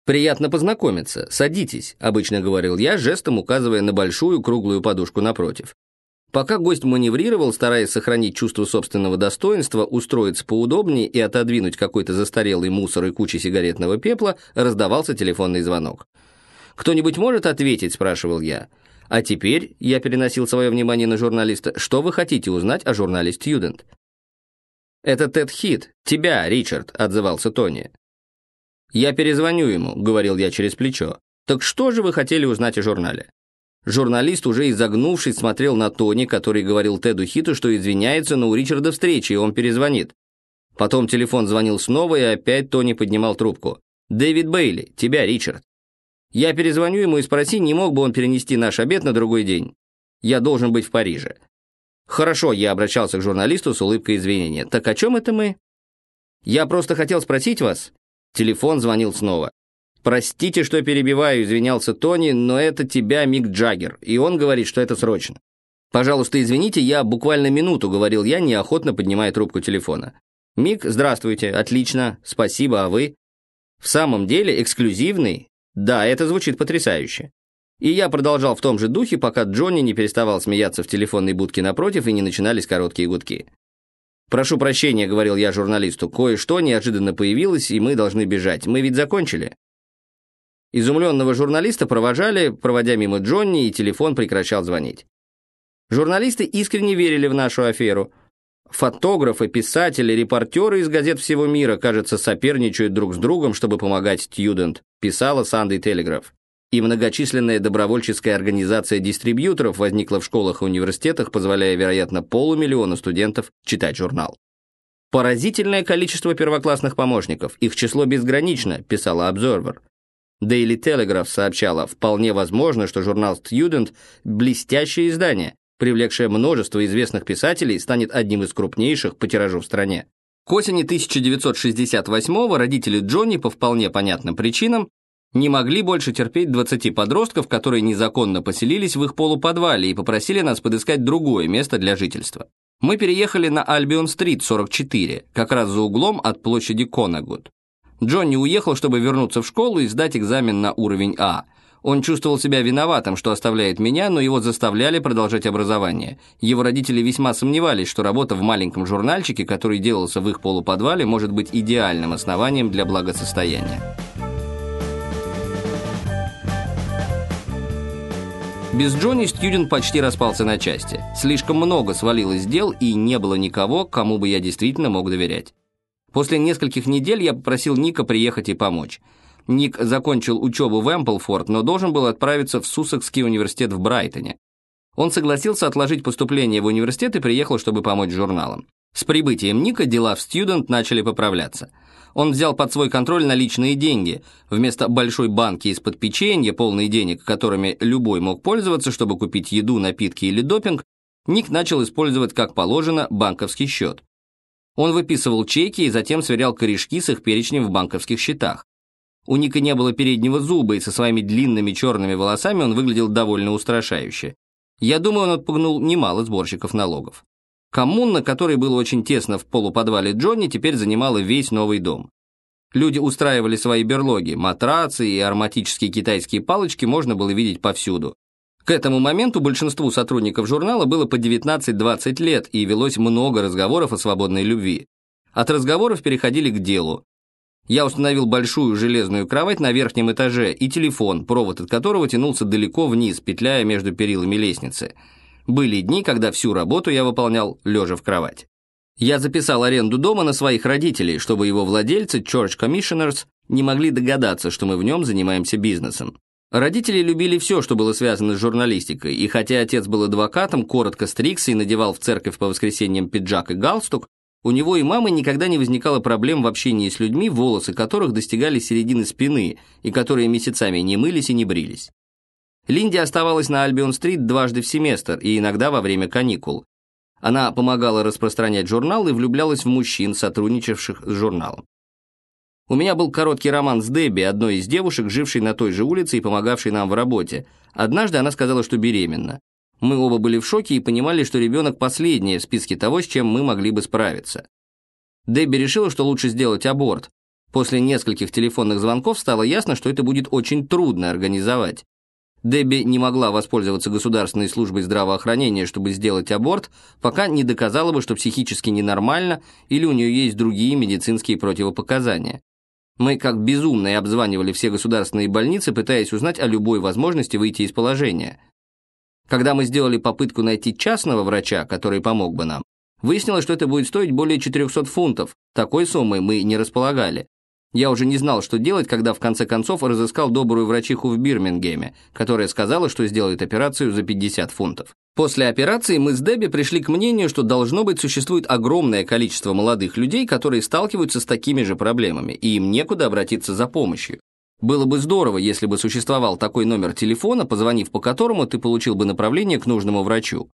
«Приятно познакомиться. Садитесь», — обычно говорил я, жестом указывая на большую круглую подушку напротив. Пока гость маневрировал, стараясь сохранить чувство собственного достоинства, устроиться поудобнее и отодвинуть какой-то застарелый мусор и кучи сигаретного пепла, раздавался телефонный звонок. «Кто-нибудь может ответить?» – спрашивал я. «А теперь», – я переносил свое внимание на журналиста, – «что вы хотите узнать о журнале «Стьюдент»?» «Это Тед Хит. Тебя, Ричард», – отзывался Тони. «Я перезвоню ему», – говорил я через плечо. «Так что же вы хотели узнать о журнале?» Журналист, уже изогнувшись, смотрел на Тони, который говорил Теду Хиту, что извиняется, но у Ричарда встреча, и он перезвонит. Потом телефон звонил снова, и опять Тони поднимал трубку. «Дэвид Бейли, тебя, Ричард». «Я перезвоню ему и спроси, не мог бы он перенести наш обед на другой день. Я должен быть в Париже». «Хорошо», я обращался к журналисту с улыбкой извинения. «Так о чем это мы?» «Я просто хотел спросить вас». Телефон звонил снова. «Простите, что перебиваю», — извинялся Тони, «но это тебя Мик Джаггер, и он говорит, что это срочно». «Пожалуйста, извините, я буквально минуту», — говорил я, неохотно поднимая трубку телефона. «Мик, здравствуйте, отлично, спасибо, а вы?» «В самом деле, эксклюзивный?» «Да, это звучит потрясающе». И я продолжал в том же духе, пока Джонни не переставал смеяться в телефонной будке напротив и не начинались короткие гудки. «Прошу прощения», — говорил я журналисту, — «кое-что неожиданно появилось, и мы должны бежать. Мы ведь закончили?» Изумленного журналиста провожали, проводя мимо Джонни, и телефон прекращал звонить. Журналисты искренне верили в нашу аферу. Фотографы, писатели, репортеры из газет всего мира, кажется, соперничают друг с другом, чтобы помогать «Стьюдент», писала Санди Телеграф. И многочисленная добровольческая организация дистрибьюторов возникла в школах и университетах, позволяя, вероятно, полумиллиона студентов читать журнал. Поразительное количество первоклассных помощников, их число безгранично, писала Observer. Daily Telegraph сообщала, вполне возможно, что журнал Student – блестящее издание, привлекшее множество известных писателей, станет одним из крупнейших по тиражу в стране. К осени 1968-го родители Джонни по вполне понятным причинам не могли больше терпеть 20 подростков, которые незаконно поселились в их полуподвале и попросили нас подыскать другое место для жительства. Мы переехали на Альбион-стрит, 44, как раз за углом от площади Конагуд. Джонни уехал, чтобы вернуться в школу и сдать экзамен на уровень А. Он чувствовал себя виноватым, что оставляет меня, но его заставляли продолжать образование. Его родители весьма сомневались, что работа в маленьком журнальчике, который делался в их полуподвале, может быть идеальным основанием для благосостояния. Без Джонни студент почти распался на части. Слишком много свалилось дел, и не было никого, кому бы я действительно мог доверять. После нескольких недель я попросил Ника приехать и помочь. Ник закончил учебу в Эмплфорд, но должен был отправиться в Суссекский университет в Брайтоне. Он согласился отложить поступление в университет и приехал, чтобы помочь журналам. С прибытием Ника дела в студент начали поправляться – он взял под свой контроль наличные деньги. Вместо большой банки из-под печенья, полной денег, которыми любой мог пользоваться, чтобы купить еду, напитки или допинг, Ник начал использовать, как положено, банковский счет. Он выписывал чеки и затем сверял корешки с их перечнем в банковских счетах. У Ника не было переднего зуба, и со своими длинными черными волосами он выглядел довольно устрашающе. Я думаю, он отпугнул немало сборщиков налогов. Коммуна, которой было очень тесно в полуподвале Джонни, теперь занимала весь новый дом. Люди устраивали свои берлоги, матрацы и ароматические китайские палочки можно было видеть повсюду. К этому моменту большинству сотрудников журнала было по 19-20 лет и велось много разговоров о свободной любви. От разговоров переходили к делу. Я установил большую железную кровать на верхнем этаже и телефон, провод от которого тянулся далеко вниз, петляя между перилами лестницы – были дни, когда всю работу я выполнял лежа в кровати. Я записал аренду дома на своих родителей, чтобы его владельцы, Church Commissioners, не могли догадаться, что мы в нем занимаемся бизнесом. Родители любили все, что было связано с журналистикой, и хотя отец был адвокатом, коротко стригся и надевал в церковь по воскресеньям пиджак и галстук, у него и мамы никогда не возникало проблем в общении с людьми, волосы которых достигали середины спины и которые месяцами не мылись и не брились. Линди оставалась на Альбион-стрит дважды в семестр и иногда во время каникул. Она помогала распространять журнал и влюблялась в мужчин, сотрудничавших с журналом. У меня был короткий роман с Дебби, одной из девушек, жившей на той же улице и помогавшей нам в работе. Однажды она сказала, что беременна. Мы оба были в шоке и понимали, что ребенок последний в списке того, с чем мы могли бы справиться. Дебби решила, что лучше сделать аборт. После нескольких телефонных звонков стало ясно, что это будет очень трудно организовать. Дебби не могла воспользоваться государственной службой здравоохранения, чтобы сделать аборт, пока не доказала бы, что психически ненормально или у нее есть другие медицинские противопоказания. Мы как безумные обзванивали все государственные больницы, пытаясь узнать о любой возможности выйти из положения. Когда мы сделали попытку найти частного врача, который помог бы нам, выяснилось, что это будет стоить более 400 фунтов. Такой суммой мы не располагали. Я уже не знал, что делать, когда в конце концов разыскал добрую врачиху в Бирмингеме, которая сказала, что сделает операцию за 50 фунтов. После операции мы с Дебби пришли к мнению, что должно быть существует огромное количество молодых людей, которые сталкиваются с такими же проблемами, и им некуда обратиться за помощью. Было бы здорово, если бы существовал такой номер телефона, позвонив по которому ты получил бы направление к нужному врачу.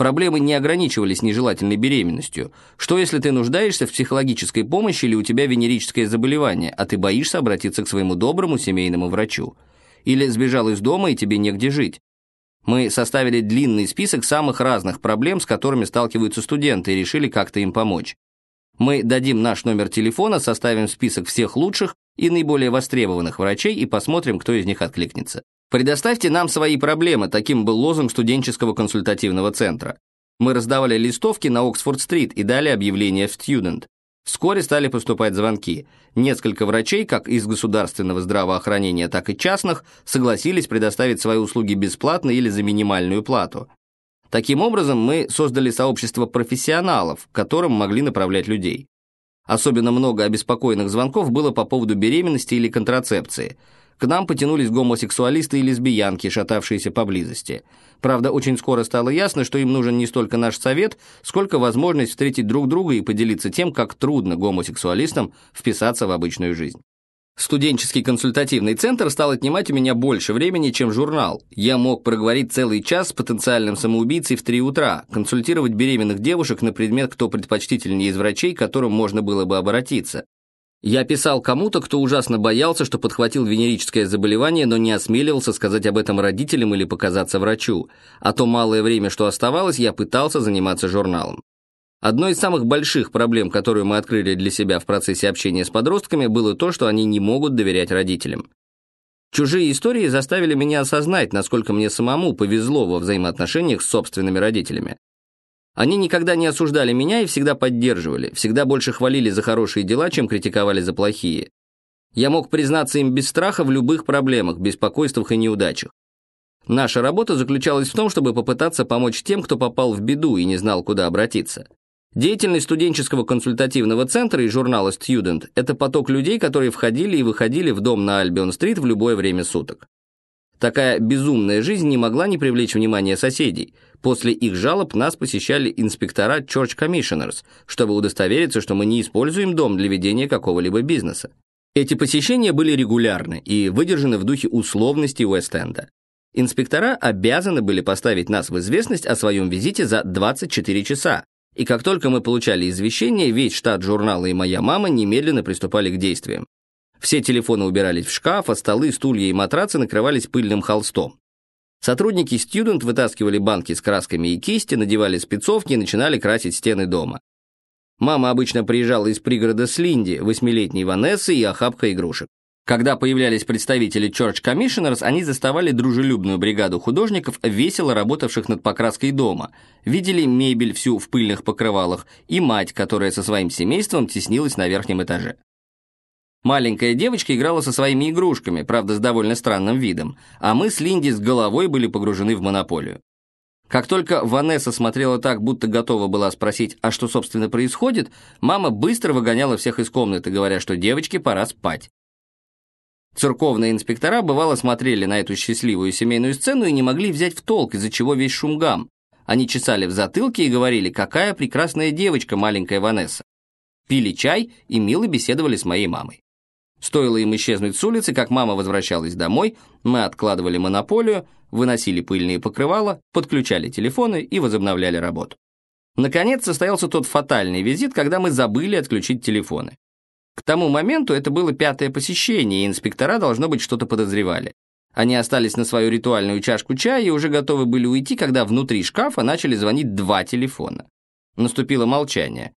Проблемы не ограничивались нежелательной беременностью. Что если ты нуждаешься в психологической помощи или у тебя венерическое заболевание, а ты боишься обратиться к своему доброму семейному врачу? Или сбежал из дома и тебе негде жить? Мы составили длинный список самых разных проблем, с которыми сталкиваются студенты, и решили как-то им помочь. Мы дадим наш номер телефона, составим список всех лучших и наиболее востребованных врачей и посмотрим, кто из них откликнется. «Предоставьте нам свои проблемы», таким был лозунг студенческого консультативного центра. Мы раздавали листовки на Оксфорд-стрит и дали объявление в Student. Вскоре стали поступать звонки. Несколько врачей, как из государственного здравоохранения, так и частных, согласились предоставить свои услуги бесплатно или за минимальную плату. Таким образом, мы создали сообщество профессионалов, которым могли направлять людей. Особенно много обеспокоенных звонков было по поводу беременности или контрацепции – к нам потянулись гомосексуалисты и лесбиянки, шатавшиеся поблизости. Правда, очень скоро стало ясно, что им нужен не столько наш совет, сколько возможность встретить друг друга и поделиться тем, как трудно гомосексуалистам вписаться в обычную жизнь. Студенческий консультативный центр стал отнимать у меня больше времени, чем журнал. Я мог проговорить целый час с потенциальным самоубийцей в 3 утра, консультировать беременных девушек на предмет, кто предпочтительнее из врачей, к которым можно было бы обратиться. Я писал кому-то, кто ужасно боялся, что подхватил венерическое заболевание, но не осмеливался сказать об этом родителям или показаться врачу. А то малое время, что оставалось, я пытался заниматься журналом. Одной из самых больших проблем, которую мы открыли для себя в процессе общения с подростками, было то, что они не могут доверять родителям. Чужие истории заставили меня осознать, насколько мне самому повезло во взаимоотношениях с собственными родителями. Они никогда не осуждали меня и всегда поддерживали, всегда больше хвалили за хорошие дела, чем критиковали за плохие. Я мог признаться им без страха в любых проблемах, беспокойствах и неудачах. Наша работа заключалась в том, чтобы попытаться помочь тем, кто попал в беду и не знал, куда обратиться. Деятельность студенческого консультативного центра и журнала Student – это поток людей, которые входили и выходили в дом на Альбион-стрит в любое время суток. Такая безумная жизнь не могла не привлечь внимания соседей. После их жалоб нас посещали инспектора Church Commissioners, чтобы удостовериться, что мы не используем дом для ведения какого-либо бизнеса. Эти посещения были регулярны и выдержаны в духе условности Уэст-Энда. Инспектора обязаны были поставить нас в известность о своем визите за 24 часа, и как только мы получали извещение, весь штат журнала и моя мама немедленно приступали к действиям. Все телефоны убирались в шкаф, а столы, стулья и матрацы накрывались пыльным холстом. Сотрудники Student вытаскивали банки с красками и кисти, надевали спецовки и начинали красить стены дома. Мама обычно приезжала из пригорода Слинди, восьмилетней Ванессы и охапка игрушек. Когда появлялись представители Church Commissioners, они заставали дружелюбную бригаду художников, весело работавших над покраской дома, видели мебель всю в пыльных покрывалах и мать, которая со своим семейством теснилась на верхнем этаже. Маленькая девочка играла со своими игрушками, правда, с довольно странным видом, а мы с Линди с головой были погружены в монополию. Как только Ванесса смотрела так, будто готова была спросить, а что, собственно, происходит, мама быстро выгоняла всех из комнаты, говоря, что девочке пора спать. Церковные инспектора бывало смотрели на эту счастливую семейную сцену и не могли взять в толк, из-за чего весь шум гам. Они чесали в затылке и говорили, какая прекрасная девочка маленькая Ванесса. Пили чай и мило беседовали с моей мамой. Стоило им исчезнуть с улицы, как мама возвращалась домой, мы откладывали монополию, выносили пыльные покрывала, подключали телефоны и возобновляли работу. Наконец состоялся тот фатальный визит, когда мы забыли отключить телефоны. К тому моменту это было пятое посещение, и инспектора, должно быть, что-то подозревали. Они остались на свою ритуальную чашку чая и уже готовы были уйти, когда внутри шкафа начали звонить два телефона. Наступило молчание.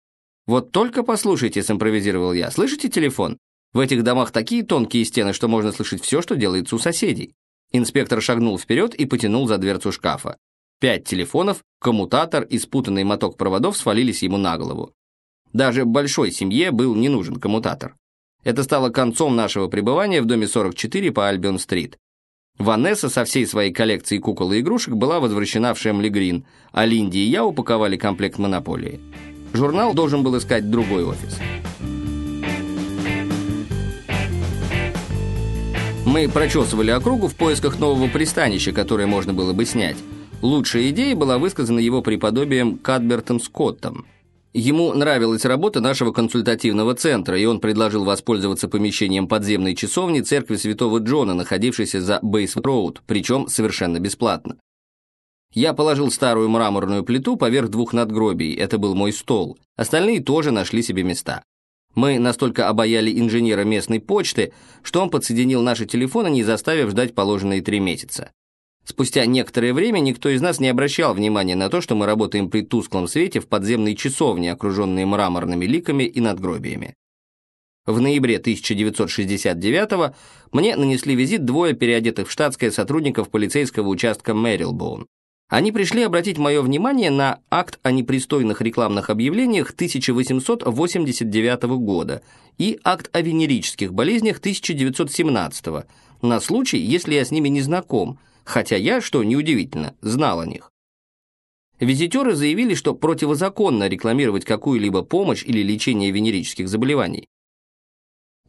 «Вот только послушайте», — симпровизировал я. «Слышите телефон? В этих домах такие тонкие стены, что можно слышать все, что делается у соседей. Инспектор шагнул вперед и потянул за дверцу шкафа. Пять телефонов, коммутатор и спутанный моток проводов свалились ему на голову. Даже большой семье был не нужен коммутатор. Это стало концом нашего пребывания в доме 44 по Альбион-стрит. Ванесса со всей своей коллекцией кукол и игрушек была возвращена в Шемли Грин, а Линди и я упаковали комплект монополии. Журнал должен был искать другой офис. Мы прочесывали округу в поисках нового пристанища, которое можно было бы снять. Лучшая идея была высказана его преподобием Кадбертом Скоттом. Ему нравилась работа нашего консультативного центра, и он предложил воспользоваться помещением подземной часовни церкви Святого Джона, находившейся за Бейс-Роуд, причем совершенно бесплатно. Я положил старую мраморную плиту поверх двух надгробий, это был мой стол. Остальные тоже нашли себе места. Мы настолько обаяли инженера местной почты, что он подсоединил наши телефоны, не заставив ждать положенные три месяца. Спустя некоторое время никто из нас не обращал внимания на то, что мы работаем при тусклом свете в подземной часовне, окруженной мраморными ликами и надгробиями. В ноябре 1969 мне нанесли визит двое переодетых в штатское сотрудников полицейского участка Мэрилбоун. Они пришли обратить мое внимание на акт о непристойных рекламных объявлениях 1889 года и акт о венерических болезнях 1917 на случай, если я с ними не знаком, хотя я, что неудивительно, знал о них. Визитеры заявили, что противозаконно рекламировать какую-либо помощь или лечение венерических заболеваний.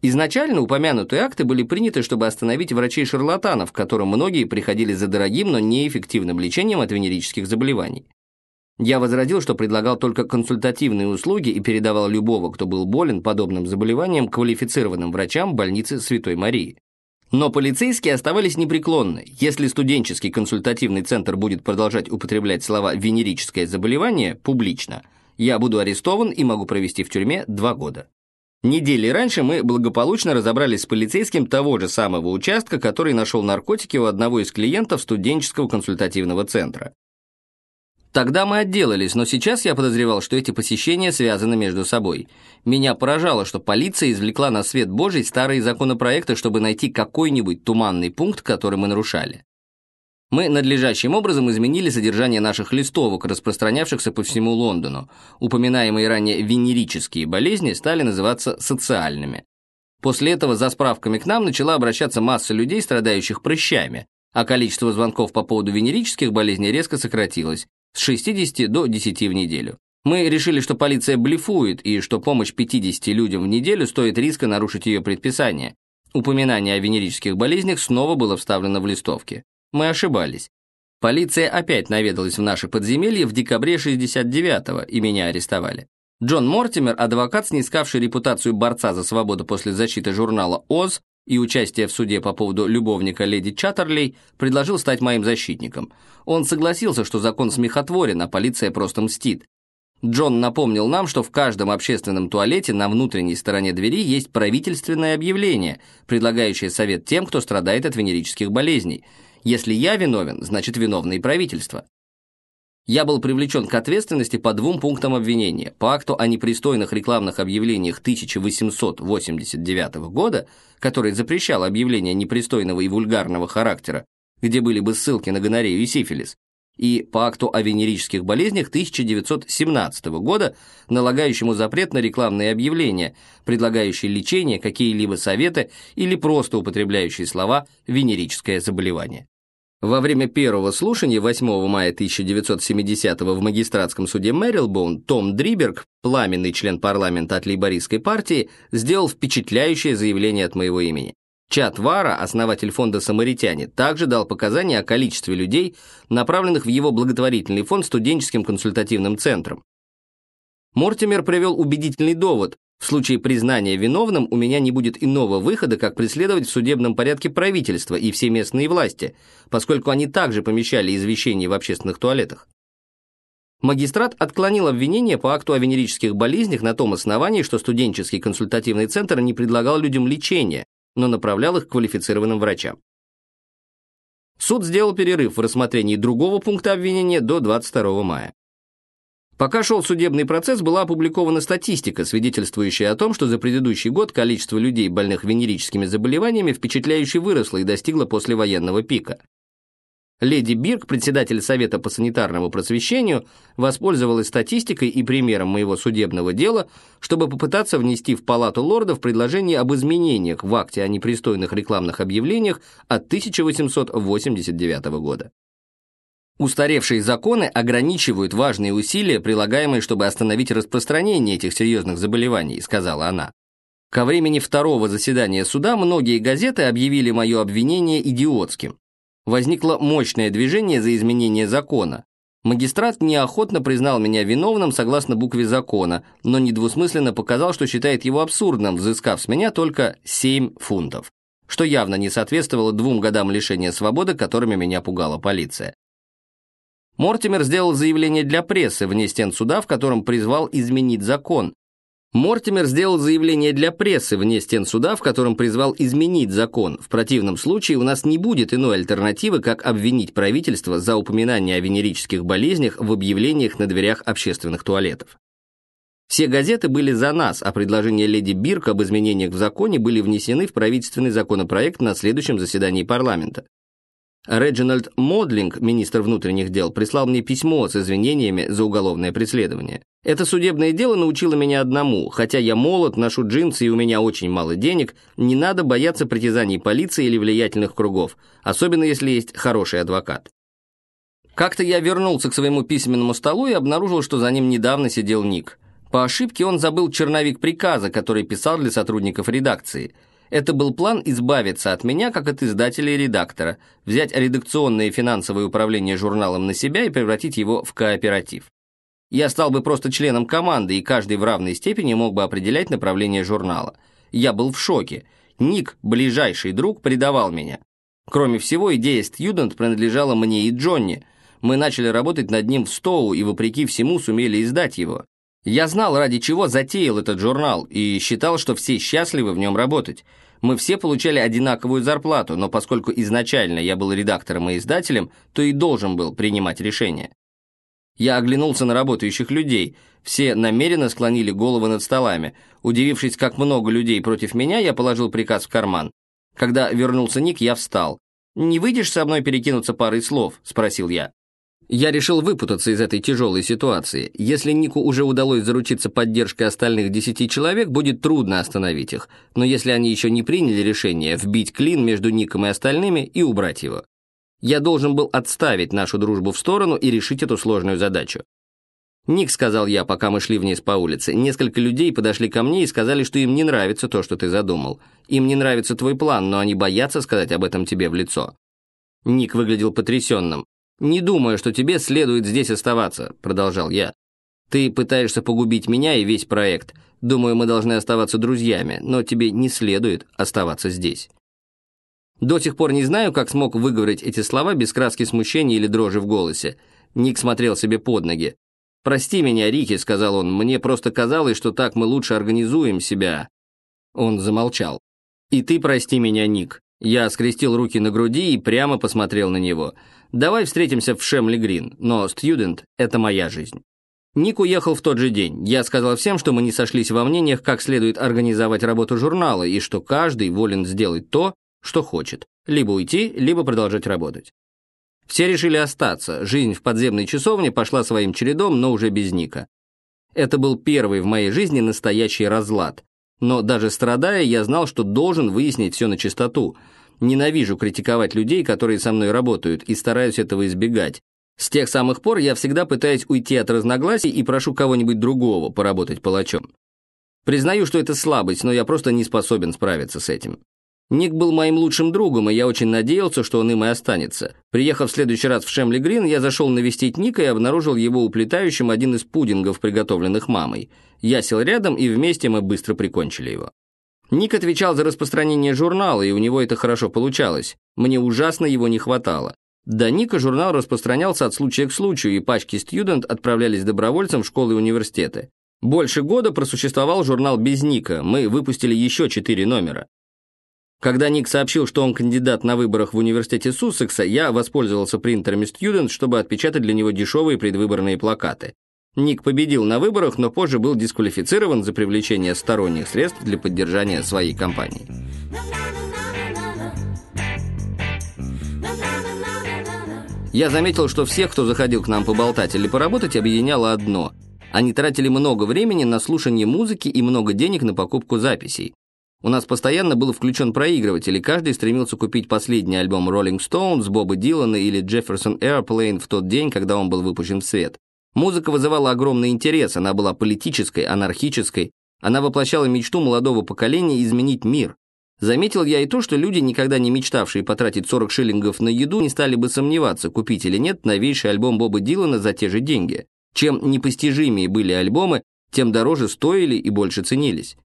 Изначально упомянутые акты были приняты, чтобы остановить врачей-шарлатанов, к которым многие приходили за дорогим, но неэффективным лечением от венерических заболеваний. Я возразил, что предлагал только консультативные услуги и передавал любого, кто был болен подобным заболеванием, квалифицированным врачам больницы Святой Марии. Но полицейские оставались непреклонны. Если студенческий консультативный центр будет продолжать употреблять слова «венерическое заболевание» публично, я буду арестован и могу провести в тюрьме два года. Недели раньше мы благополучно разобрались с полицейским того же самого участка, который нашел наркотики у одного из клиентов студенческого консультативного центра. Тогда мы отделались, но сейчас я подозревал, что эти посещения связаны между собой. Меня поражало, что полиция извлекла на свет Божий старые законопроекты, чтобы найти какой-нибудь туманный пункт, который мы нарушали. Мы надлежащим образом изменили содержание наших листовок, распространявшихся по всему Лондону. Упоминаемые ранее венерические болезни стали называться социальными. После этого за справками к нам начала обращаться масса людей, страдающих прыщами. а количество звонков по поводу венерических болезней резко сократилось с 60 до 10 в неделю. Мы решили, что полиция блефует и что помощь 50 людям в неделю стоит риска нарушить ее предписание. Упоминание о венерических болезнях снова было вставлено в листовке. Мы ошибались. Полиция опять наведалась в наше подземелье в декабре 69-го и меня арестовали. Джон Мортимер, адвокат, снискавший репутацию борца за свободу после защиты журнала «Оз» и участия в суде по поводу любовника леди Чаттерлей, предложил стать моим защитником. Он согласился, что закон смехотворен, а полиция просто мстит. Джон напомнил нам, что в каждом общественном туалете на внутренней стороне двери есть правительственное объявление, предлагающее совет тем, кто страдает от венерических болезней. Если я виновен, значит виновно и правительство. Я был привлечен к ответственности по двум пунктам обвинения. По акту о непристойных рекламных объявлениях 1889 года, который запрещал объявления непристойного и вульгарного характера, где были бы ссылки на гонорею и сифилис, и по акту о венерических болезнях 1917 года, налагающему запрет на рекламные объявления, предлагающие лечение, какие-либо советы или просто употребляющие слова «венерическое заболевание». Во время первого слушания 8 мая 1970 в магистратском суде Мэрилбоун Том Дриберг, пламенный член парламента от лейбористской партии, сделал впечатляющее заявление от моего имени. Чат Вара, основатель фонда «Самаритяне», также дал показания о количестве людей, направленных в его благотворительный фонд студенческим консультативным центром. Мортимер привел убедительный довод, в случае признания виновным у меня не будет иного выхода, как преследовать в судебном порядке правительство и все местные власти, поскольку они также помещали извещения в общественных туалетах. Магистрат отклонил обвинение по акту о венерических болезнях на том основании, что студенческий консультативный центр не предлагал людям лечения, но направлял их к квалифицированным врачам. Суд сделал перерыв в рассмотрении другого пункта обвинения до 22 мая. Пока шел судебный процесс, была опубликована статистика, свидетельствующая о том, что за предыдущий год количество людей, больных венерическими заболеваниями, впечатляюще выросло и достигло послевоенного пика. Леди Бирк, председатель Совета по санитарному просвещению, воспользовалась статистикой и примером моего судебного дела, чтобы попытаться внести в Палату лордов предложение об изменениях в акте о непристойных рекламных объявлениях от 1889 года. Устаревшие законы ограничивают важные усилия, прилагаемые, чтобы остановить распространение этих серьезных заболеваний, сказала она. Ко времени второго заседания суда многие газеты объявили мое обвинение идиотским. Возникло мощное движение за изменение закона. Магистрат неохотно признал меня виновным согласно букве закона, но недвусмысленно показал, что считает его абсурдным, взыскав с меня только 7 фунтов, что явно не соответствовало двум годам лишения свободы, которыми меня пугала полиция. Мортимер сделал заявление для прессы вне стен суда, в котором призвал изменить закон. Мортимер сделал заявление для прессы вне стен суда, в котором призвал изменить закон. В противном случае у нас не будет иной альтернативы, как обвинить правительство за упоминание о венерических болезнях в объявлениях на дверях общественных туалетов. Все газеты были за нас, а предложения леди Бирк об изменениях в законе были внесены в правительственный законопроект на следующем заседании парламента. Реджинальд Модлинг, министр внутренних дел, прислал мне письмо с извинениями за уголовное преследование. Это судебное дело научило меня одному, хотя я молод, ношу джинсы и у меня очень мало денег, не надо бояться притязаний полиции или влиятельных кругов, особенно если есть хороший адвокат. Как-то я вернулся к своему письменному столу и обнаружил, что за ним недавно сидел Ник. По ошибке он забыл черновик приказа, который писал для сотрудников редакции – это был план избавиться от меня, как от издателя и редактора, взять редакционное и финансовое управление журналом на себя и превратить его в кооператив. Я стал бы просто членом команды, и каждый в равной степени мог бы определять направление журнала. Я был в шоке. Ник, ближайший друг, предавал меня. Кроме всего, идея «Стьюдент» принадлежала мне и Джонни. Мы начали работать над ним в Стоу и, вопреки всему, сумели издать его. Я знал, ради чего затеял этот журнал, и считал, что все счастливы в нем работать. Мы все получали одинаковую зарплату, но поскольку изначально я был редактором и издателем, то и должен был принимать решения. Я оглянулся на работающих людей. Все намеренно склонили головы над столами. Удивившись, как много людей против меня, я положил приказ в карман. Когда вернулся Ник, я встал. «Не выйдешь со мной перекинуться парой слов?» – спросил я. Я решил выпутаться из этой тяжелой ситуации. Если Нику уже удалось заручиться поддержкой остальных десяти человек, будет трудно остановить их. Но если они еще не приняли решение, вбить клин между Ником и остальными и убрать его. Я должен был отставить нашу дружбу в сторону и решить эту сложную задачу. «Ник», — сказал я, пока мы шли вниз по улице, несколько людей подошли ко мне и сказали, что им не нравится то, что ты задумал. Им не нравится твой план, но они боятся сказать об этом тебе в лицо. Ник выглядел потрясенным. «Не думаю, что тебе следует здесь оставаться», — продолжал я. «Ты пытаешься погубить меня и весь проект. Думаю, мы должны оставаться друзьями, но тебе не следует оставаться здесь». До сих пор не знаю, как смог выговорить эти слова без краски смущения или дрожи в голосе. Ник смотрел себе под ноги. «Прости меня, Рики», — сказал он, — «мне просто казалось, что так мы лучше организуем себя». Он замолчал. «И ты прости меня, Ник». Я скрестил руки на груди и прямо посмотрел на него. «Давай встретимся в Шемли Грин, но студент — это моя жизнь». Ник уехал в тот же день. Я сказал всем, что мы не сошлись во мнениях, как следует организовать работу журнала, и что каждый волен сделать то, что хочет. Либо уйти, либо продолжать работать. Все решили остаться, жизнь в подземной часовне пошла своим чередом, но уже без Ника. Это был первый в моей жизни настоящий разлад. Но даже страдая, я знал, что должен выяснить все на чистоту. Ненавижу критиковать людей, которые со мной работают, и стараюсь этого избегать. С тех самых пор я всегда пытаюсь уйти от разногласий и прошу кого-нибудь другого поработать палачом. Признаю, что это слабость, но я просто не способен справиться с этим. Ник был моим лучшим другом, и я очень надеялся, что он им и останется. Приехав в следующий раз в Шемли Грин, я зашел навестить Ника и обнаружил его уплетающим один из пудингов, приготовленных мамой. Я сел рядом, и вместе мы быстро прикончили его. Ник отвечал за распространение журнала, и у него это хорошо получалось. Мне ужасно его не хватало. До Ника журнал распространялся от случая к случаю, и пачки студент отправлялись добровольцам в школы и университеты. Больше года просуществовал журнал без Ника, мы выпустили еще четыре номера. Когда Ник сообщил, что он кандидат на выборах в университете Суссекса, я воспользовался принтерами Student, чтобы отпечатать для него дешевые предвыборные плакаты. Ник победил на выборах, но позже был дисквалифицирован за привлечение сторонних средств для поддержания своей кампании. Я заметил, что всех, кто заходил к нам поболтать или поработать, объединяло одно. Они тратили много времени на слушание музыки и много денег на покупку записей. У нас постоянно был включен проигрыватель, и каждый стремился купить последний альбом Rolling Stones, Боба Дилана или Jefferson Airplane в тот день, когда он был выпущен в свет. Музыка вызывала огромный интерес, она была политической, анархической, она воплощала мечту молодого поколения изменить мир. Заметил я и то, что люди, никогда не мечтавшие потратить 40 шиллингов на еду, не стали бы сомневаться, купить или нет новейший альбом Боба Дилана за те же деньги. Чем непостижимее были альбомы, тем дороже стоили и больше ценились.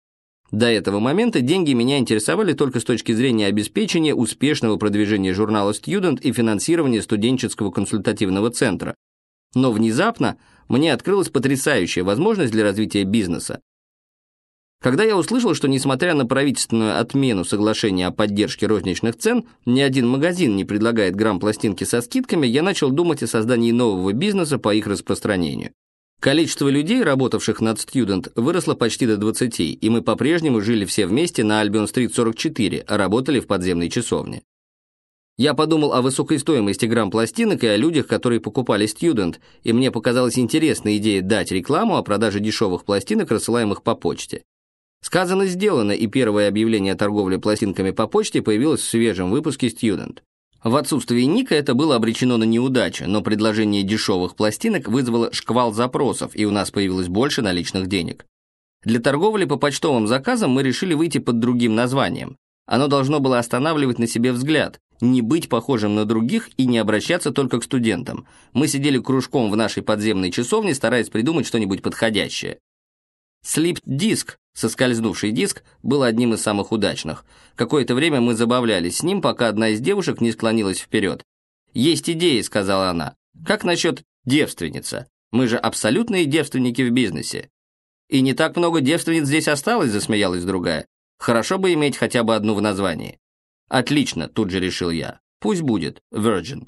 До этого момента деньги меня интересовали только с точки зрения обеспечения успешного продвижения журнала Student и финансирования студенческого консультативного центра. Но внезапно мне открылась потрясающая возможность для развития бизнеса. Когда я услышал, что несмотря на правительственную отмену соглашения о поддержке розничных цен, ни один магазин не предлагает грамм пластинки со скидками, я начал думать о создании нового бизнеса по их распространению. Количество людей, работавших над Student, выросло почти до 20, и мы по-прежнему жили все вместе на Альбион-стрит 44, а работали в подземной часовне. Я подумал о высокой стоимости грамм пластинок и о людях, которые покупали Student, и мне показалась интересная идея дать рекламу о продаже дешевых пластинок, рассылаемых по почте. Сказано, сделано, и первое объявление о торговле пластинками по почте появилось в свежем выпуске Student. В отсутствии Ника это было обречено на неудачу, но предложение дешевых пластинок вызвало шквал запросов, и у нас появилось больше наличных денег. Для торговли по почтовым заказам мы решили выйти под другим названием. Оно должно было останавливать на себе взгляд, не быть похожим на других и не обращаться только к студентам. Мы сидели кружком в нашей подземной часовне, стараясь придумать что-нибудь подходящее. Слип диск, соскользнувший диск, был одним из самых удачных. Какое-то время мы забавлялись с ним, пока одна из девушек не склонилась вперед. «Есть идеи», — сказала она. «Как насчет девственница? Мы же абсолютные девственники в бизнесе». «И не так много девственниц здесь осталось», — засмеялась другая. «Хорошо бы иметь хотя бы одну в названии». «Отлично», — тут же решил я. «Пусть будет Virgin».